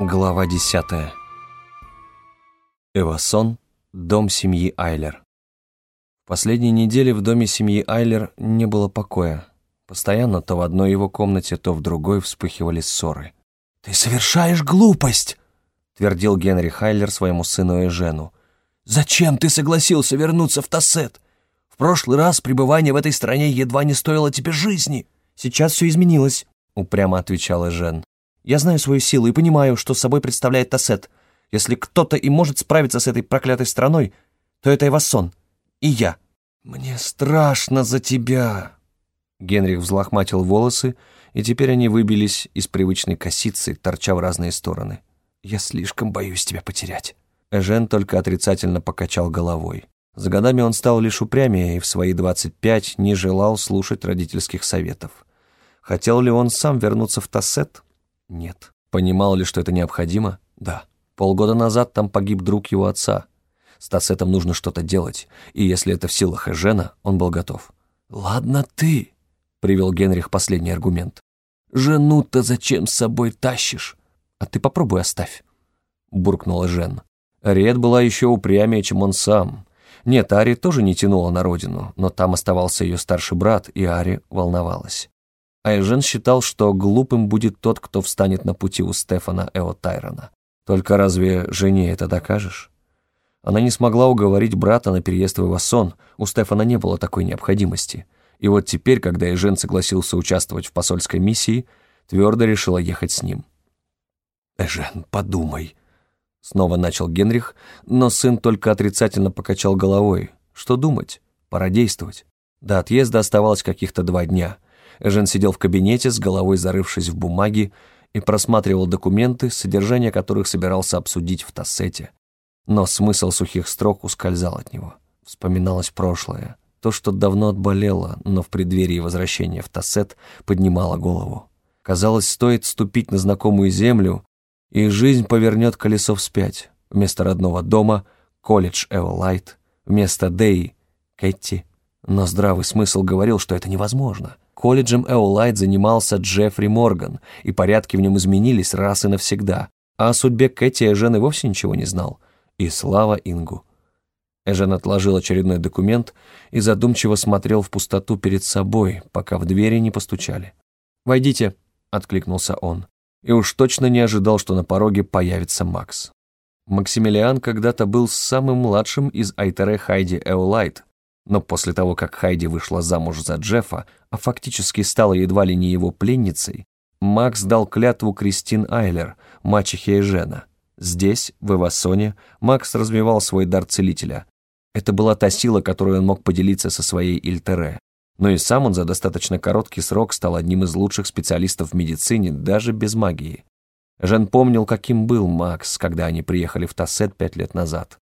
Глава 10. Эвасон, дом семьи Айлер. В последние недели в доме семьи Айлер не было покоя. Постоянно то в одной его комнате, то в другой вспыхивали ссоры. «Ты совершаешь глупость!» — твердил Генри Хайлер своему сыну и жену. «Зачем ты согласился вернуться в Тассет? В прошлый раз пребывание в этой стране едва не стоило тебе жизни». «Сейчас все изменилось», — упрямо отвечала Жен. Я знаю свою силу и понимаю, что собой представляет Тассет. Если кто-то и может справиться с этой проклятой страной, то это Эвассон. И я. «Мне страшно за тебя!» Генрих взлохматил волосы, и теперь они выбились из привычной косицы, торча в разные стороны. «Я слишком боюсь тебя потерять». Эжен только отрицательно покачал головой. За годами он стал лишь упрямее и в свои 25 не желал слушать родительских советов. Хотел ли он сам вернуться в Тассет? Нет. Понимал ли, что это необходимо? Да. Полгода назад там погиб друг его отца. С Тассетом нужно что-то делать, и если это в силах Эжена, он был готов. «Ладно ты», — привел Генрих последний аргумент. «Жену-то зачем с собой тащишь?» «А ты попробуй оставь», — буркнула Жен. Ред была еще упрямее, чем он сам. Нет, Ари тоже не тянула на родину, но там оставался ее старший брат, и Ари волновалась. Айжен считал, что глупым будет тот, кто встанет на пути у Стефана Эо Тайрона. Только разве жене это докажешь? Она не смогла уговорить брата на переезд в Ивасон, у Стефана не было такой необходимости. И вот теперь, когда Эжен согласился участвовать в посольской миссии, твердо решила ехать с ним. «Эжен, подумай», — снова начал Генрих, но сын только отрицательно покачал головой. Что думать? Пора действовать. До отъезда оставалось каких-то два дня — Эжен сидел в кабинете, с головой зарывшись в бумаги, и просматривал документы, содержание которых собирался обсудить в Тассете. Но смысл сухих строк ускользал от него. Вспоминалось прошлое, то, что давно отболело, но в преддверии возвращения в Тассет поднимало голову. Казалось, стоит ступить на знакомую землю, и жизнь повернет колесо вспять. Вместо родного дома — колледж Эолайт, вместо Деи — Кэти. Но здравый смысл говорил, что это невозможно — Колледжем Эолайт занимался Джеффри Морган, и порядки в нем изменились раз и навсегда. А о судьбе Кэти Эжен и вовсе ничего не знал. И слава Ингу. Эжен отложил очередной документ и задумчиво смотрел в пустоту перед собой, пока в двери не постучали. «Войдите», — откликнулся он. И уж точно не ожидал, что на пороге появится Макс. Максимилиан когда-то был самым младшим из Айтере Хайди Эолайт, но после того, как Хайди вышла замуж за Джеффа, а фактически стала едва ли не его пленницей, Макс дал клятву Кристин Айлер, мачехе Жена. Здесь, в Эвасоне, Макс развивал свой дар целителя. Это была та сила, которую он мог поделиться со своей Ильтере. Но и сам он за достаточно короткий срок стал одним из лучших специалистов в медицине, даже без магии. Жен помнил, каким был Макс, когда они приехали в Тассет пять лет назад.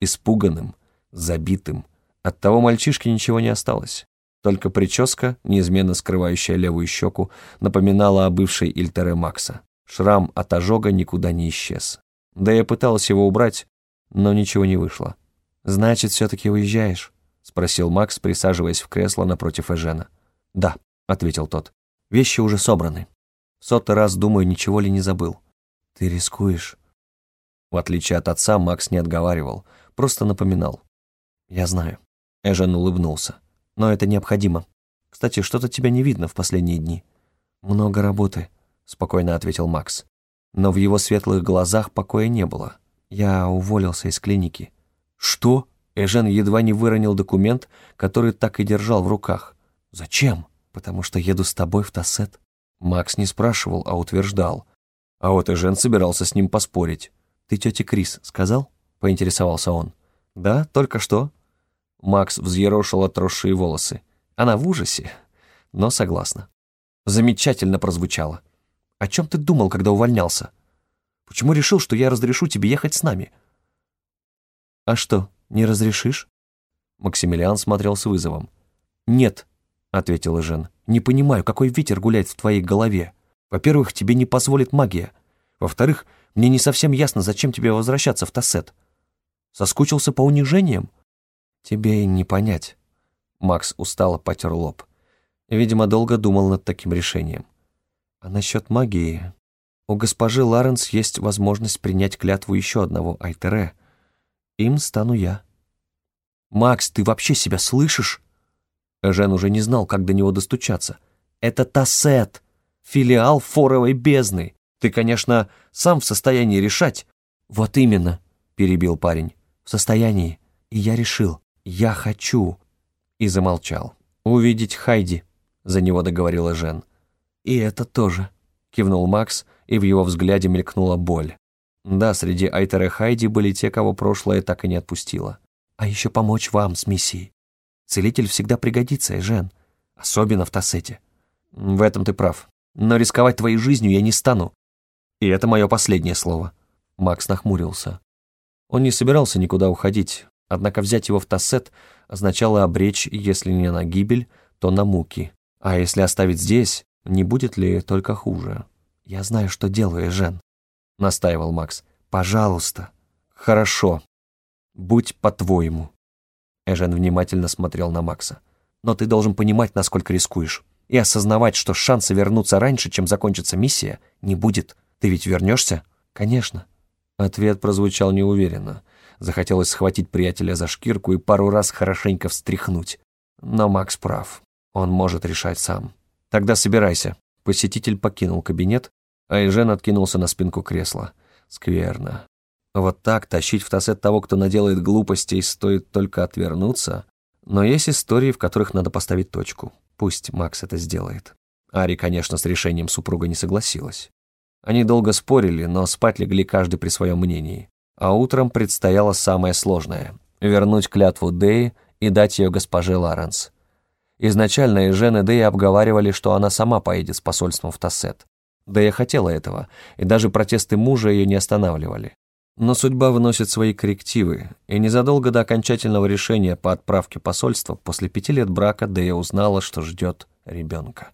Испуганным, забитым, от того мальчишки ничего не осталось. Только прическа, неизменно скрывающая левую щеку, напоминала о бывшей Ильтере Макса. Шрам от ожога никуда не исчез. Да я пыталась его убрать, но ничего не вышло. «Значит, все-таки уезжаешь?» — спросил Макс, присаживаясь в кресло напротив Эжена. «Да», — ответил тот. «Вещи уже собраны. сотый раз, думаю, ничего ли не забыл». «Ты рискуешь?» В отличие от отца, Макс не отговаривал, просто напоминал. «Я знаю». Эжен улыбнулся. «Но это необходимо. Кстати, что-то тебя не видно в последние дни». «Много работы», — спокойно ответил Макс. Но в его светлых глазах покоя не было. Я уволился из клиники. «Что?» Эжен едва не выронил документ, который так и держал в руках. «Зачем?» «Потому что еду с тобой в Тассет». Макс не спрашивал, а утверждал. А вот Эжен собирался с ним поспорить. «Ты тете Крис сказал?» — поинтересовался он. «Да, только что», Макс взъерошил отросшие волосы. Она в ужасе, но согласна. Замечательно прозвучало. О чем ты думал, когда увольнялся? Почему решил, что я разрешу тебе ехать с нами? А что, не разрешишь? Максимилиан смотрел с вызовом. Нет, ответила Жен. Не понимаю, какой ветер гуляет в твоей голове. Во-первых, тебе не позволит магия. Во-вторых, мне не совсем ясно, зачем тебе возвращаться в Тассет. Соскучился по унижениям? «Тебе и не понять». Макс устало потер лоб. Видимо, долго думал над таким решением. А насчет магии... У госпожи Ларенс есть возможность принять клятву еще одного Айтере. Им стану я. «Макс, ты вообще себя слышишь?» Жен уже не знал, как до него достучаться. «Это Тассет, филиал форовой бездны. Ты, конечно, сам в состоянии решать». «Вот именно», — перебил парень, — «в состоянии. И я решил, я хочу». И замолчал. «Увидеть Хайди», — за него договорила Жен. «И это тоже», — кивнул Макс, и в его взгляде мелькнула боль. Да, среди Айтера Хайди были те, кого прошлое так и не отпустило. «А еще помочь вам с миссией. Целитель всегда пригодится, Эжен, особенно в Тассете». «В этом ты прав. Но рисковать твоей жизнью я не стану. И это мое последнее слово». Макс нахмурился. Он не собирался никуда уходить, однако взять его в Тассет означало обречь, если не на гибель, то на муки. А если оставить здесь, не будет ли только хуже? «Я знаю, что делаю, Жен», — настаивал Макс. «Пожалуйста». «Хорошо. Будь по-твоему». Эжен внимательно смотрел на Макса. «Но ты должен понимать, насколько рискуешь, и осознавать, что шанса вернуться раньше, чем закончится миссия, не будет. Ты ведь вернешься?» «Конечно». Ответ прозвучал неуверенно. Захотелось схватить приятеля за шкирку и пару раз хорошенько встряхнуть. Но Макс прав. Он может решать сам. «Тогда собирайся». Посетитель покинул кабинет, а Эжен откинулся на спинку кресла. Скверно. Вот так тащить в тосет того, кто наделает глупостей, стоит только отвернуться. Но есть истории, в которых надо поставить точку. Пусть Макс это сделает. Ари, конечно, с решением супруга не согласилась. Они долго спорили, но спать легли каждый при своем мнении. А утром предстояло самое сложное — вернуть клятву Деи и дать ее госпоже Ларенс. Изначально Эжен и Дея обговаривали, что она сама поедет с посольством в Тассет. Дея хотела этого, и даже протесты мужа ее не останавливали. Но судьба вносит свои коррективы, и незадолго до окончательного решения по отправке посольства после пяти лет брака Дея узнала, что ждет ребенка.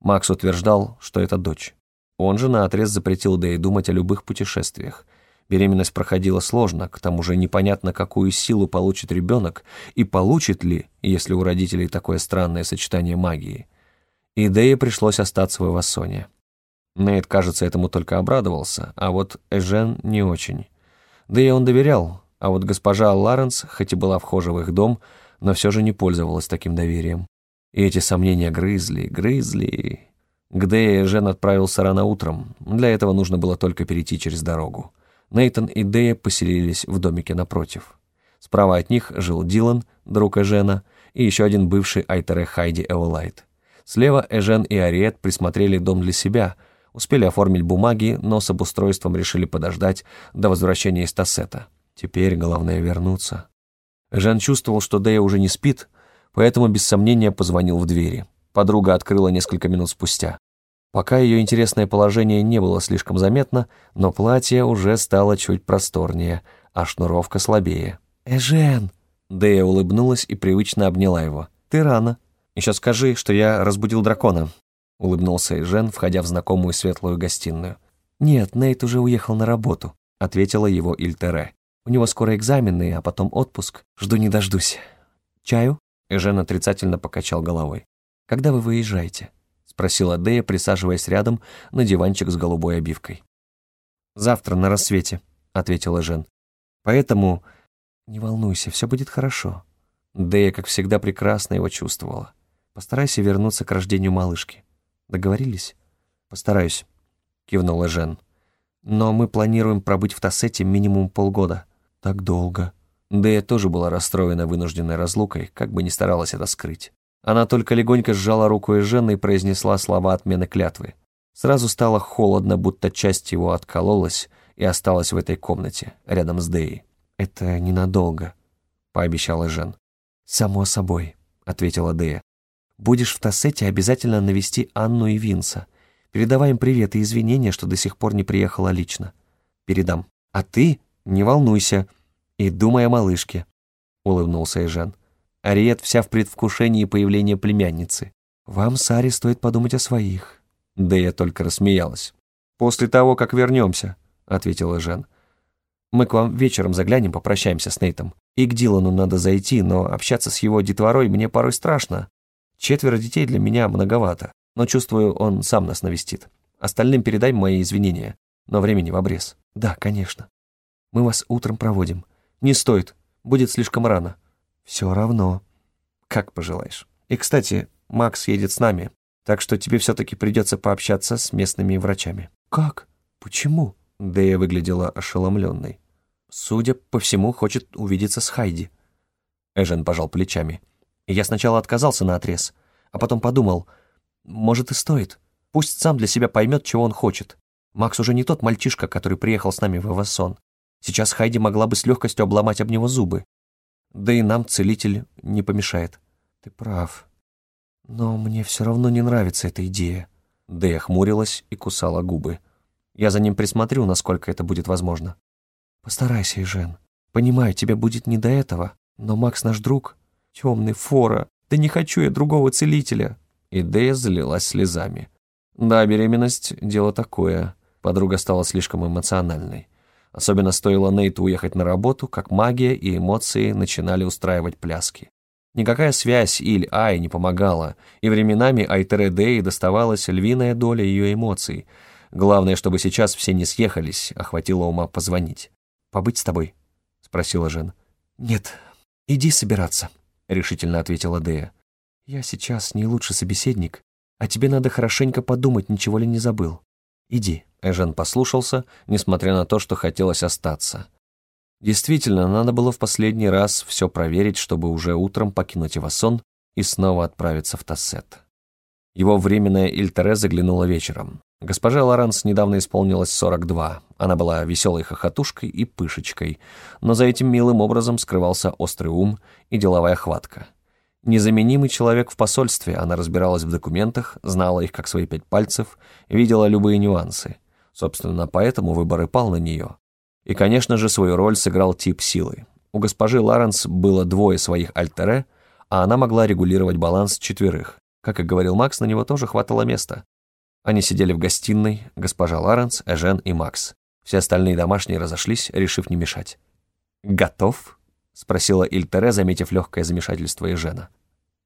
Макс утверждал, что это дочь. Он же наотрез запретил Дее думать о любых путешествиях, Беременность проходила сложно, к тому же непонятно, какую силу получит ребенок, и получит ли, если у родителей такое странное сочетание магии. И Дэе пришлось остаться в Эвассоне. Нейт, кажется, этому только обрадовался, а вот Эжен не очень. Да и он доверял, а вот госпожа Ларенс, хоть и была вхожа в их дом, но все же не пользовалась таким доверием. И эти сомнения грызли, грызли. К Дэе Эжен отправился рано утром, для этого нужно было только перейти через дорогу. Нейтон и Дэя поселились в домике напротив. Справа от них жил Дилан, друг Эжена, и еще один бывший Айтере Хайди Эолайт. Слева Эжен и Ариет присмотрели дом для себя, успели оформить бумаги, но с обустройством решили подождать до возвращения из Тассета. Теперь главное вернуться. Эжен чувствовал, что Дэя уже не спит, поэтому без сомнения позвонил в двери. Подруга открыла несколько минут спустя. Пока ее интересное положение не было слишком заметно, но платье уже стало чуть просторнее, а шнуровка слабее. «Эжен!» Дэя улыбнулась и привычно обняла его. «Ты рано. Еще скажи, что я разбудил дракона», — улыбнулся Эжен, входя в знакомую светлую гостиную. «Нет, Нейт уже уехал на работу», — ответила его Ильтере. «У него скоро экзамены, а потом отпуск. Жду не дождусь. Чаю?» Эжен отрицательно покачал головой. «Когда вы выезжаете?» Спросила Дея, присаживаясь рядом на диванчик с голубой обивкой. «Завтра на рассвете», — ответила Жен. «Поэтому...» «Не волнуйся, все будет хорошо». Дея, как всегда, прекрасно его чувствовала. «Постарайся вернуться к рождению малышки. Договорились?» «Постараюсь», — кивнула Жен. «Но мы планируем пробыть в Тассете минимум полгода». «Так долго». Дея тоже была расстроена вынужденной разлукой, как бы ни старалась это скрыть. Она только легонько сжала руку Эжена и произнесла слова отмены клятвы. Сразу стало холодно, будто часть его откололась и осталась в этой комнате, рядом с Деей. «Это ненадолго», — пообещал Эжен. «Само собой», — ответила Дея. «Будешь в Тассете обязательно навести Анну и Винса. Передавай им привет и извинения, что до сих пор не приехала лично. Передам. А ты не волнуйся и думай о малышке», — улыбнулся Эжен. Ариет вся в предвкушении появления племянницы. «Вам, Саре, стоит подумать о своих». Да я только рассмеялась. «После того, как вернемся», — ответила Жен. «Мы к вам вечером заглянем, попрощаемся с Нейтом. И к Дилану надо зайти, но общаться с его детворой мне порой страшно. Четверо детей для меня многовато, но чувствую, он сам нас навестит. Остальным передай мои извинения, но времени в обрез». «Да, конечно. Мы вас утром проводим». «Не стоит, будет слишком рано». «Все равно». «Как пожелаешь. И, кстати, Макс едет с нами, так что тебе все-таки придется пообщаться с местными врачами». «Как? Почему?» Дэя выглядела ошеломленной. «Судя по всему, хочет увидеться с Хайди». Эжен пожал плечами. я сначала отказался на отрез, а потом подумал, может и стоит. Пусть сам для себя поймет, чего он хочет. Макс уже не тот мальчишка, который приехал с нами в Эвасон. Сейчас Хайди могла бы с легкостью обломать об него зубы. Да и нам целитель не помешает. Ты прав. Но мне все равно не нравится эта идея. Дэя хмурилась и кусала губы. Я за ним присмотрю, насколько это будет возможно. Постарайся, Жен. Понимаю, тебе будет не до этого, но Макс наш друг. Темный фора. Да не хочу я другого целителя. И Дэя залилась слезами. Да, беременность — дело такое. Подруга стала слишком эмоциональной. Особенно стоило Нейту уехать на работу, как магия и эмоции начинали устраивать пляски. Никакая связь Иль-Ай не помогала, и временами Айтере Дэй доставалась львиная доля ее эмоций. Главное, чтобы сейчас все не съехались, охватило ума позвонить. «Побыть с тобой?» — спросила Жен. «Нет, иди собираться», — решительно ответила Дея. «Я сейчас не лучший собеседник, а тебе надо хорошенько подумать, ничего ли не забыл. Иди». Эжен послушался, несмотря на то, что хотелось остаться. Действительно, надо было в последний раз все проверить, чтобы уже утром покинуть Ивасон и снова отправиться в Тассет. Его временная Ильтере заглянула вечером. Госпожа Лоранс недавно исполнилось 42. Она была веселой хохотушкой и пышечкой, но за этим милым образом скрывался острый ум и деловая хватка. Незаменимый человек в посольстве, она разбиралась в документах, знала их как свои пять пальцев, видела любые нюансы. Собственно, поэтому выбор и пал на нее. И, конечно же, свою роль сыграл тип силы. У госпожи Ларенс было двое своих альтере, а она могла регулировать баланс четверых. Как и говорил Макс, на него тоже хватало места. Они сидели в гостиной, госпожа Ларенс, Эжен и Макс. Все остальные домашние разошлись, решив не мешать. «Готов?» — спросила Ильтере, заметив легкое замешательство Эжена.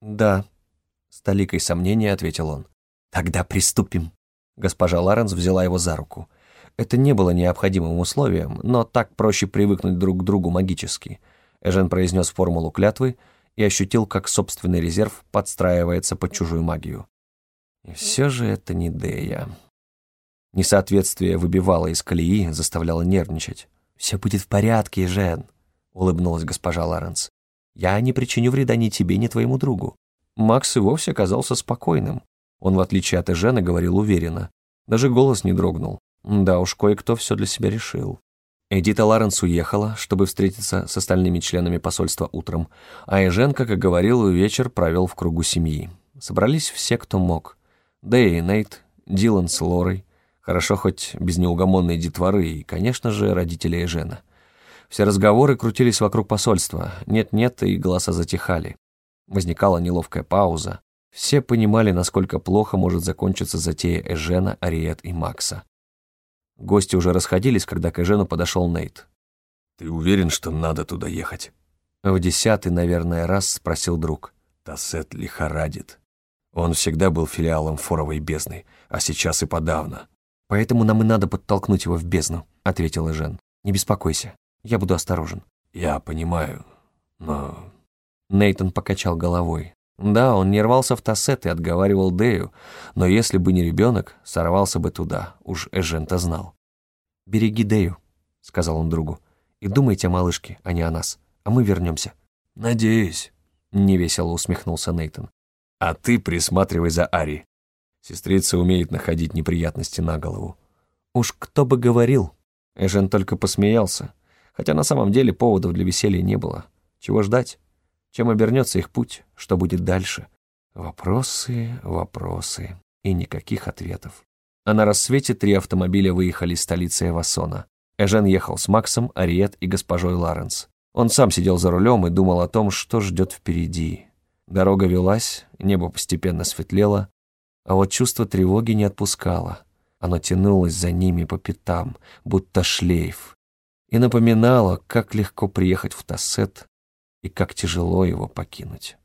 «Да», — с толикой сомнения ответил он. «Тогда приступим». Госпожа Ларенс взяла его за руку. Это не было необходимым условием, но так проще привыкнуть друг к другу магически. Эжен произнес формулу клятвы и ощутил, как собственный резерв подстраивается под чужую магию. И все же это не Дея. Несоответствие выбивало из колеи, заставляло нервничать. «Все будет в порядке, Жен», — улыбнулась госпожа Лоренс. «Я не причиню вреда ни тебе, ни твоему другу». Макс и вовсе казался спокойным. Он, в отличие от Эжена, говорил уверенно. Даже голос не дрогнул. Да уж, кое-кто все для себя решил. Эдита Ларенс уехала, чтобы встретиться с остальными членами посольства утром, а Эжен, как и говорил, вечер провел в кругу семьи. Собрались все, кто мог. Дэй и Нейт, Дилан с Лорой, хорошо хоть без неугомонной детворы и, конечно же, родители Эжена. Все разговоры крутились вокруг посольства, нет-нет, и голоса затихали. Возникала неловкая пауза. Все понимали, насколько плохо может закончиться затея Эжена, Ариет и Макса. Гости уже расходились, когда к Эжену подошел Нейт. «Ты уверен, что надо туда ехать?» В десятый, наверное, раз спросил друг. Тассет лихорадит. Он всегда был филиалом форовой бездны, а сейчас и подавно. «Поэтому нам и надо подтолкнуть его в бездну», — ответил Эжен. «Не беспокойся, я буду осторожен». «Я понимаю, но...» Нейтон покачал головой. Да, он не рвался в тассет и отговаривал Дею, но если бы не ребенок, сорвался бы туда, уж Эжен-то знал. «Береги Дею», — сказал он другу, — «и думайте о малышке, а не о нас, а мы вернемся». «Надеюсь», — невесело усмехнулся Нейтон. «А ты присматривай за Ари. Сестрица умеет находить неприятности на голову». «Уж кто бы говорил». Эжен только посмеялся, хотя на самом деле поводов для веселья не было. Чего ждать? Чем обернется их путь, что будет дальше? Вопросы, вопросы и никаких ответов. А на рассвете три автомобиля выехали из столицы Эвасона. Эжен ехал с Максом, Ариет и госпожой Ларенс. Он сам сидел за рулем и думал о том, что ждет впереди. Дорога велась, небо постепенно светлело, а вот чувство тревоги не отпускало. Оно тянулось за ними по пятам, будто шлейф, и напоминало, как легко приехать в Тассет и как тяжело его покинуть.